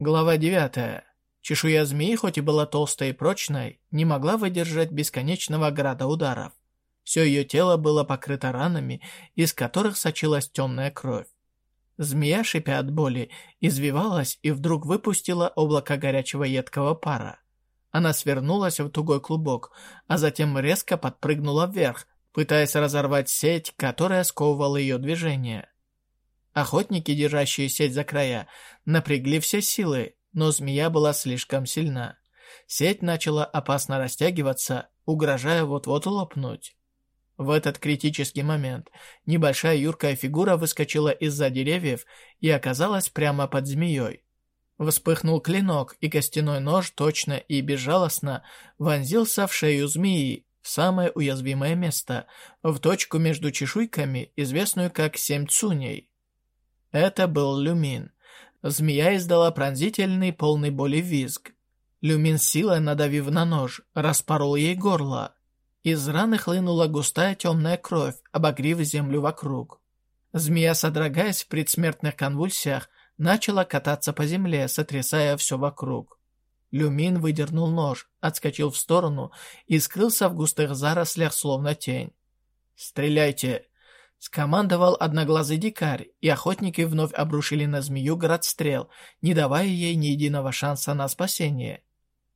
Глава 9. Чешуя змеи, хоть и была толстой и прочной, не могла выдержать бесконечного града ударов. Все ее тело было покрыто ранами, из которых сочилась темная кровь. Змея, шипя от боли, извивалась и вдруг выпустила облако горячего едкого пара. Она свернулась в тугой клубок, а затем резко подпрыгнула вверх, пытаясь разорвать сеть, которая сковывала ее движение. Охотники, держащие сеть за края, напрягли все силы, но змея была слишком сильна. Сеть начала опасно растягиваться, угрожая вот-вот лопнуть. В этот критический момент небольшая юркая фигура выскочила из-за деревьев и оказалась прямо под змеей. Вспыхнул клинок, и костяной нож точно и безжалостно вонзился в шею змеи, в самое уязвимое место, в точку между чешуйками, известную как «семь цуней». Это был люмин. Змея издала пронзительный, полный боли визг. Люмин силой надавив на нож, распорол ей горло. Из раны хлынула густая темная кровь, обогрев землю вокруг. Змея, содрогаясь в предсмертных конвульсиях, начала кататься по земле, сотрясая все вокруг. Люмин выдернул нож, отскочил в сторону и скрылся в густых зарослях, словно тень. «Стреляйте!» Скомандовал одноглазый дикарь, и охотники вновь обрушили на змею град стрел, не давая ей ни единого шанса на спасение.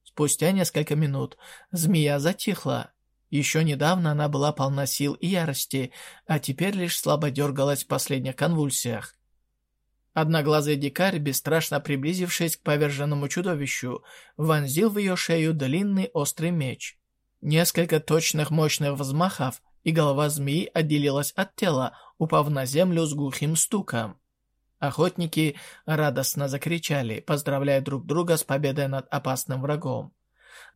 Спустя несколько минут змея затихла. Еще недавно она была полна сил и ярости, а теперь лишь слабо дергалась в последних конвульсиях. Одноглазый дикарь, бесстрашно приблизившись к поверженному чудовищу, вонзил в ее шею длинный острый меч. Несколько точных мощных взмахов, и голова змеи отделилась от тела, упав на землю с глухим стуком. Охотники радостно закричали, поздравляя друг друга с победой над опасным врагом.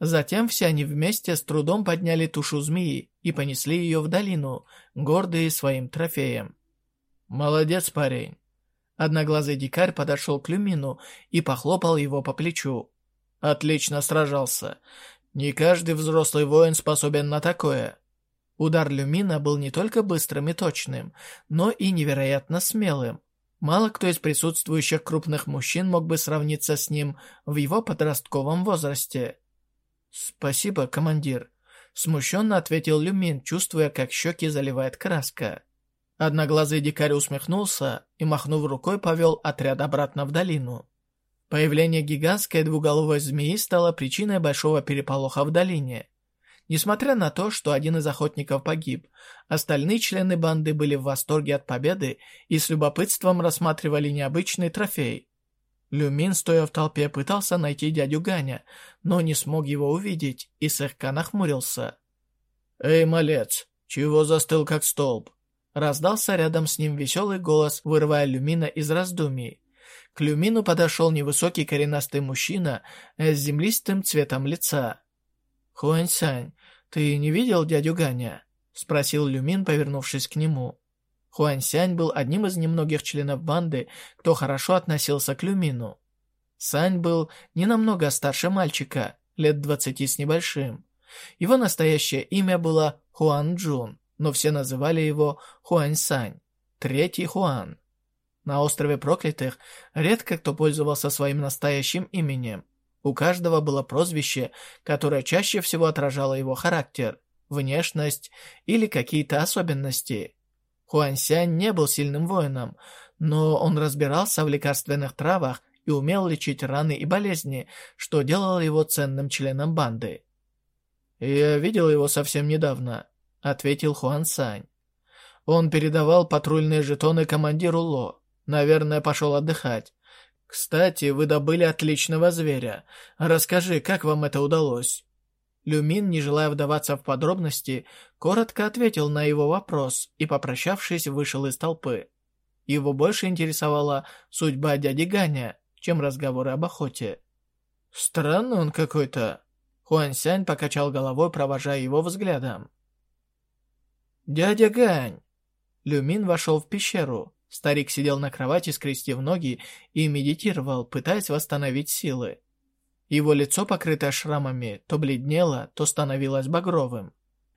Затем все они вместе с трудом подняли тушу змеи и понесли ее в долину, гордые своим трофеем. «Молодец, парень!» Одноглазый дикарь подошел к Люмину и похлопал его по плечу. «Отлично сражался. Не каждый взрослый воин способен на такое. Удар Люмина был не только быстрым и точным, но и невероятно смелым. Мало кто из присутствующих крупных мужчин мог бы сравниться с ним в его подростковом возрасте. «Спасибо, командир», — смущенно ответил Люмин, чувствуя, как щеки заливает краска. Одноглазый дикарь усмехнулся и, махнув рукой, повел отряд обратно в долину. Появление гигантской двуголовой змеи стало причиной большого переполоха в долине. Несмотря на то, что один из охотников погиб, остальные члены банды были в восторге от победы и с любопытством рассматривали необычный трофей. Люмин, стоя в толпе, пытался найти дядю Ганя, но не смог его увидеть и слегка нахмурился. «Эй, малец, чего застыл как столб?» Раздался рядом с ним веселый голос, вырывая Люмина из раздумий. К Люмину подошел невысокий коренастый мужчина с землистым цветом лица. «Хуаньсань, «Ты не видел дядю Ганя?» — спросил Люмин, повернувшись к нему. Хуань был одним из немногих членов банды, кто хорошо относился к Люмину. Сань был не намного старше мальчика, лет двадцати с небольшим. Его настоящее имя было Хуан Джун, но все называли его Хуань Сань, третий Хуан. На острове Проклятых редко кто пользовался своим настоящим именем. У каждого было прозвище, которое чаще всего отражало его характер, внешность или какие-то особенности. Хуансянь не был сильным воином, но он разбирался в лекарственных травах и умел лечить раны и болезни, что делало его ценным членом банды. «Я видел его совсем недавно», — ответил Хуан Сань. Он передавал патрульные жетоны командиру Ло. Наверное, пошел отдыхать. «Кстати, вы добыли отличного зверя. Расскажи, как вам это удалось?» Люмин, не желая вдаваться в подробности, коротко ответил на его вопрос и, попрощавшись, вышел из толпы. Его больше интересовала судьба дяди Ганя, чем разговоры об охоте. «Странный он какой-то», — Хуансянь покачал головой, провожая его взглядом. «Дядя Гань!» Люмин вошел в пещеру. Старик сидел на кровати, скрестив ноги, и медитировал, пытаясь восстановить силы. Его лицо, покрытое шрамами, то бледнело, то становилось багровым.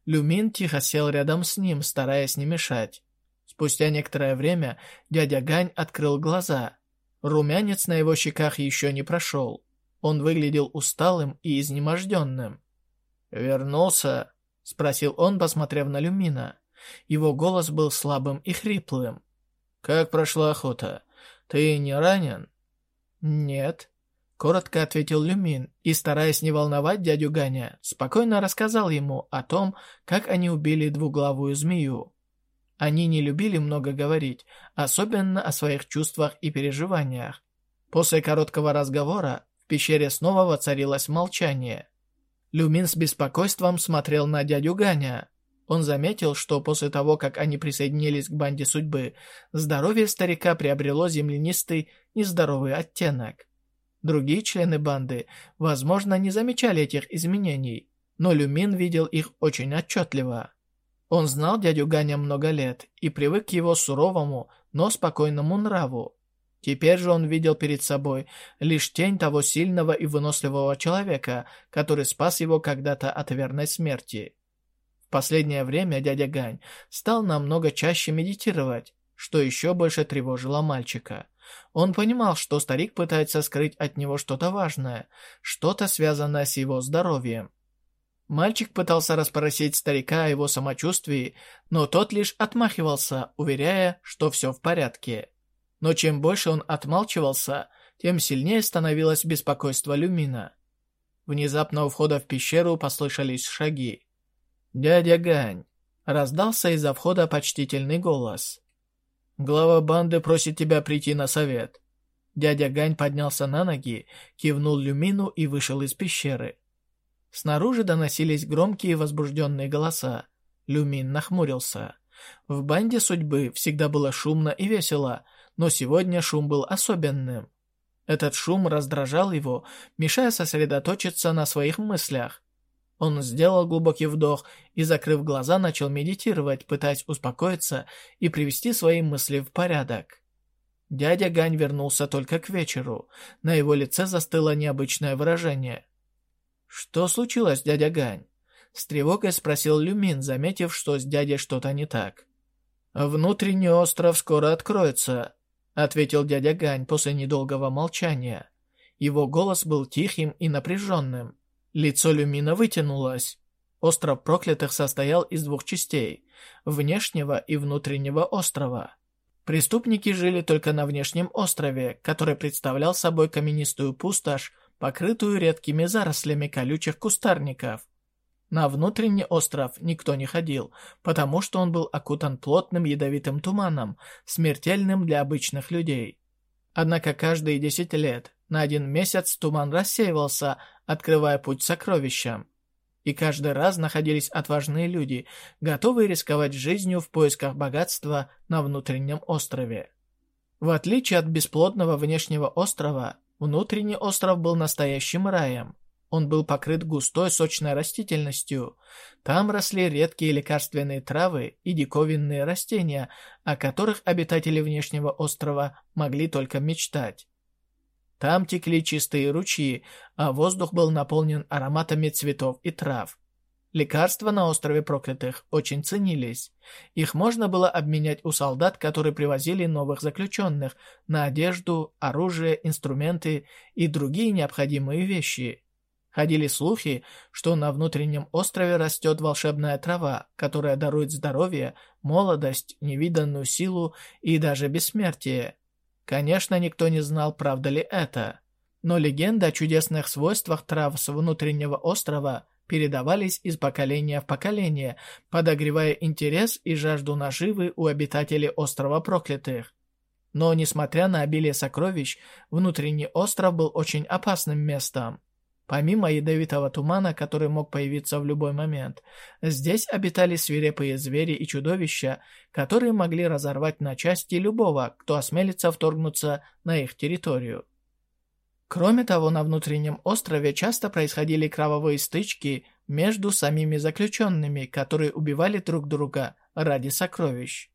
Люмин тихо сел рядом с ним, стараясь не мешать. Спустя некоторое время дядя Гань открыл глаза. Румянец на его щеках еще не прошел. Он выглядел усталым и изнеможденным. «Вернулся?» — спросил он, посмотрев на Люмина. Его голос был слабым и хриплым. «Как прошла охота? Ты не ранен?» «Нет», — коротко ответил Люмин и, стараясь не волновать дядю Ганя, спокойно рассказал ему о том, как они убили двуглавую змею. Они не любили много говорить, особенно о своих чувствах и переживаниях. После короткого разговора в пещере снова воцарилось молчание. Люмин с беспокойством смотрел на дядю Ганя. Он заметил, что после того, как они присоединились к банде судьбы, здоровье старика приобрело землянистый, нездоровый оттенок. Другие члены банды, возможно, не замечали этих изменений, но Люмин видел их очень отчетливо. Он знал дядю Ганя много лет и привык к его суровому, но спокойному нраву. Теперь же он видел перед собой лишь тень того сильного и выносливого человека, который спас его когда-то от верной смерти. Последнее время дядя Гань стал намного чаще медитировать, что еще больше тревожило мальчика. Он понимал, что старик пытается скрыть от него что-то важное, что-то связанное с его здоровьем. Мальчик пытался расспросить старика о его самочувствии, но тот лишь отмахивался, уверяя, что все в порядке. Но чем больше он отмалчивался, тем сильнее становилось беспокойство Люмина. Внезапно у входа в пещеру послышались шаги. «Дядя Гань!» — раздался из-за входа почтительный голос. Глава банды просит тебя прийти на совет». Дядя Гань поднялся на ноги, кивнул Люмину и вышел из пещеры. Снаружи доносились громкие возбужденные голоса. Люмин нахмурился. В банде судьбы всегда было шумно и весело, но сегодня шум был особенным. Этот шум раздражал его, мешая сосредоточиться на своих мыслях. Он сделал глубокий вдох и, закрыв глаза, начал медитировать, пытаясь успокоиться и привести свои мысли в порядок. Дядя Гань вернулся только к вечеру. На его лице застыло необычное выражение. «Что случилось, дядя Гань?» С тревогой спросил Люмин, заметив, что с дядей что-то не так. «Внутренний остров скоро откроется», — ответил дядя Гань после недолгого молчания. Его голос был тихим и напряженным. Лицо Люмина вытянулось. Остров проклятых состоял из двух частей – внешнего и внутреннего острова. Преступники жили только на внешнем острове, который представлял собой каменистую пустошь, покрытую редкими зарослями колючих кустарников. На внутренний остров никто не ходил, потому что он был окутан плотным ядовитым туманом, смертельным для обычных людей. Однако каждые десять лет на один месяц туман рассеивался, открывая путь сокровищам. И каждый раз находились отважные люди, готовые рисковать жизнью в поисках богатства на внутреннем острове. В отличие от бесплодного внешнего острова, внутренний остров был настоящим раем. Он был покрыт густой сочной растительностью. Там росли редкие лекарственные травы и диковинные растения, о которых обитатели внешнего острова могли только мечтать. Там текли чистые ручьи, а воздух был наполнен ароматами цветов и трав. Лекарства на острове Проклятых очень ценились. Их можно было обменять у солдат, которые привозили новых заключенных, на одежду, оружие, инструменты и другие необходимые вещи. Ходили слухи, что на внутреннем острове растет волшебная трава, которая дарует здоровье, молодость, невиданную силу и даже бессмертие. Конечно, никто не знал, правда ли это. Но легенды о чудесных свойствах трав с внутреннего острова передавались из поколения в поколение, подогревая интерес и жажду наживы у обитателей острова Проклятых. Но, несмотря на обилие сокровищ, внутренний остров был очень опасным местом. Помимо ядовитого тумана, который мог появиться в любой момент, здесь обитали свирепые звери и чудовища, которые могли разорвать на части любого, кто осмелится вторгнуться на их территорию. Кроме того, на внутреннем острове часто происходили кровавые стычки между самими заключенными, которые убивали друг друга ради сокровищ.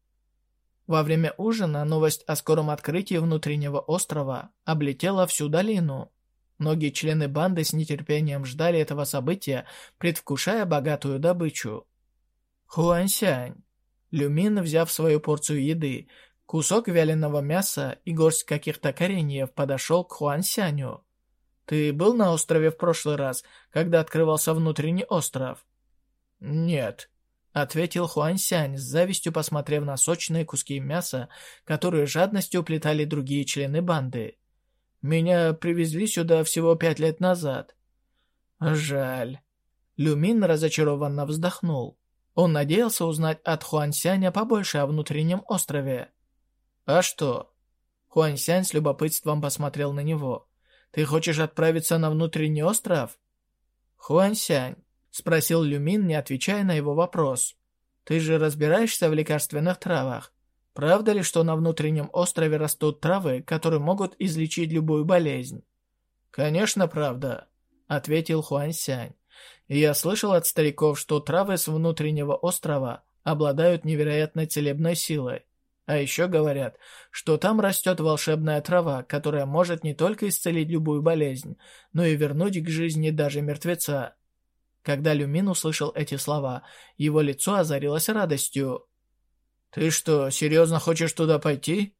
Во время ужина новость о скором открытии внутреннего острова облетела всю долину. Многие члены банды с нетерпением ждали этого события, предвкушая богатую добычу. Хуансянь. Люмин, взяв свою порцию еды, Кусок вяленого мяса и горсть каких-то кореньев подошел к Хуансяню. «Ты был на острове в прошлый раз, когда открывался внутренний остров?» «Нет», — ответил Хуансянь, с завистью посмотрев на сочные куски мяса, которые жадностью уплетали другие члены банды. «Меня привезли сюда всего пять лет назад». «Жаль». Люмин разочарованно вздохнул. Он надеялся узнать от Хуансяня побольше о внутреннем острове. «А что?» Хуансянь с любопытством посмотрел на него. «Ты хочешь отправиться на внутренний остров?» «Хуансянь», — спросил Люмин, не отвечая на его вопрос. «Ты же разбираешься в лекарственных травах. Правда ли, что на внутреннем острове растут травы, которые могут излечить любую болезнь?» «Конечно, правда», — ответил Хуансянь. «И я слышал от стариков, что травы с внутреннего острова обладают невероятной целебной силой. А еще говорят, что там растет волшебная трава, которая может не только исцелить любую болезнь, но и вернуть к жизни даже мертвеца. Когда Люмин услышал эти слова, его лицо озарилось радостью. «Ты что, серьезно хочешь туда пойти?»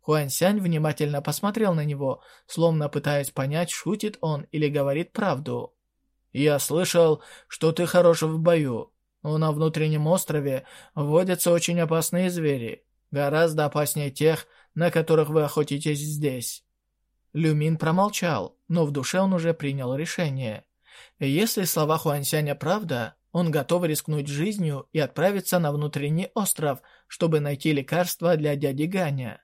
Хуансянь внимательно посмотрел на него, словно пытаясь понять, шутит он или говорит правду. «Я слышал, что ты хорош в бою, но на внутреннем острове водятся очень опасные звери. Гораздо опаснее тех, на которых вы охотитесь здесь». Люмин промолчал, но в душе он уже принял решение. Если слова Хуансяня правда, он готов рискнуть жизнью и отправиться на внутренний остров, чтобы найти лекарство для дяди Ганя.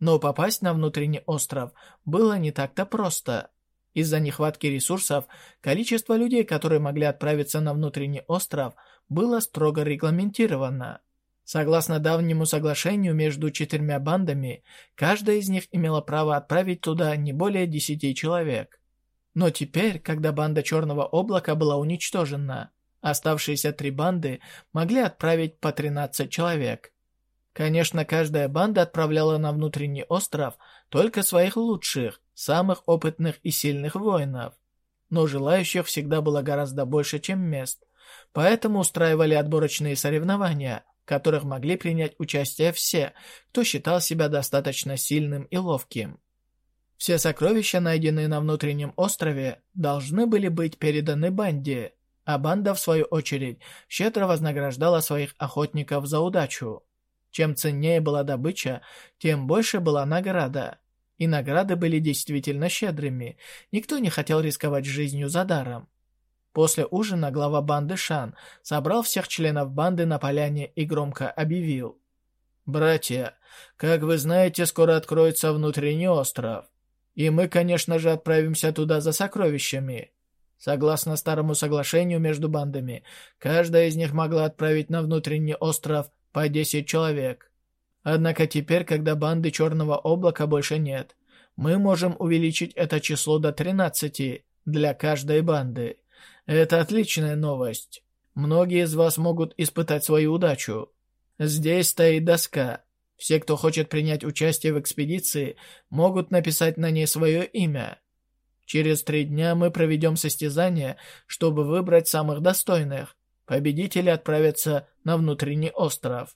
Но попасть на внутренний остров было не так-то просто. Из-за нехватки ресурсов, количество людей, которые могли отправиться на внутренний остров, было строго регламентировано. Согласно давнему соглашению между четырьмя бандами, каждая из них имела право отправить туда не более десяти человек. Но теперь, когда банда Черного Облака была уничтожена, оставшиеся три банды могли отправить по 13 человек. Конечно, каждая банда отправляла на внутренний остров только своих лучших, самых опытных и сильных воинов. Но желающих всегда было гораздо больше, чем мест. Поэтому устраивали отборочные соревнования, в которых могли принять участие все, кто считал себя достаточно сильным и ловким. Все сокровища, найденные на внутреннем острове, должны были быть переданы банде, а банда, в свою очередь, щедро вознаграждала своих охотников за удачу. Чем ценнее была добыча, тем больше была награда. И награды были действительно щедрыми, никто не хотел рисковать жизнью за даром. После ужина глава банды Шан собрал всех членов банды на поляне и громко объявил. «Братья, как вы знаете, скоро откроется внутренний остров. И мы, конечно же, отправимся туда за сокровищами. Согласно старому соглашению между бандами, каждая из них могла отправить на внутренний остров по 10 человек. Однако теперь, когда банды Черного Облака больше нет, мы можем увеличить это число до 13 для каждой банды. Это отличная новость. Многие из вас могут испытать свою удачу. Здесь стоит доска. Все, кто хочет принять участие в экспедиции, могут написать на ней свое имя. Через три дня мы проведем состязание, чтобы выбрать самых достойных. Победители отправятся на внутренний остров.